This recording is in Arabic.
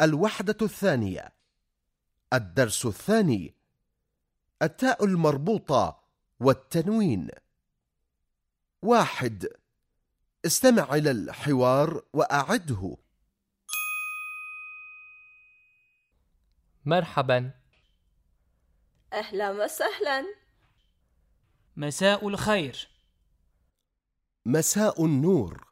الوحدة الثانية. الدرس الثاني التاء المربوطة والتنوين. واحد استمع إلى الحوار وأعده. مرحبا. أهلا وسهلا. مساء الخير. مساء النور.